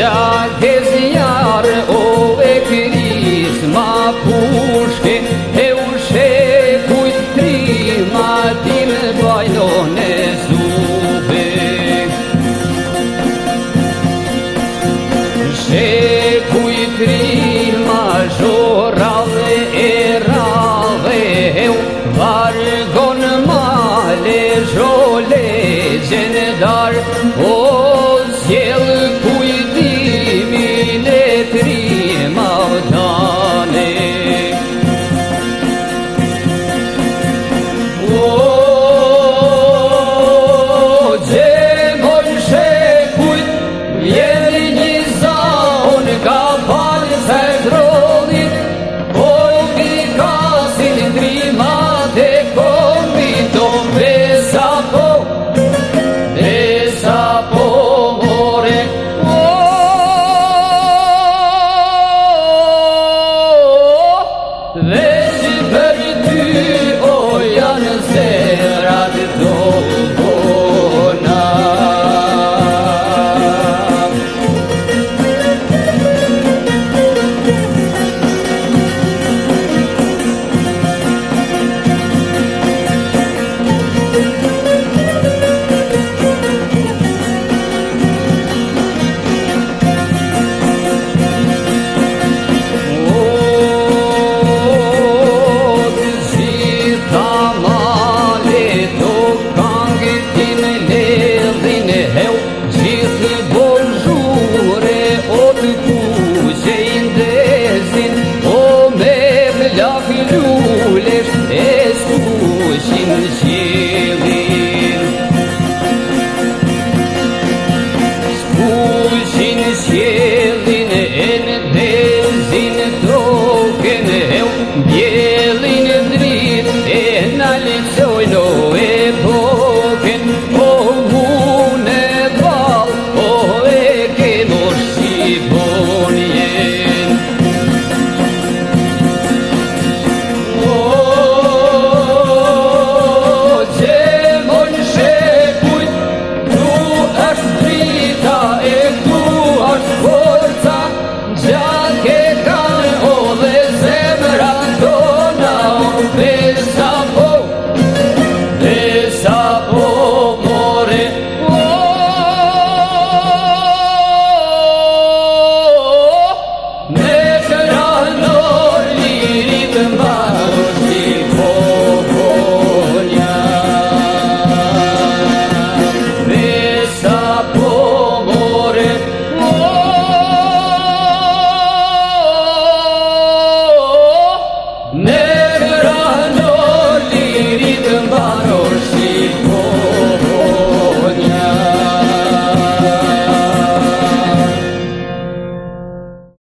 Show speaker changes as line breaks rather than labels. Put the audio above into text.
Sja hezjar ove krisma pushke E ushe kujt trima tim bajlone zube. Ushe kujt trima žorave e rave E u cielo.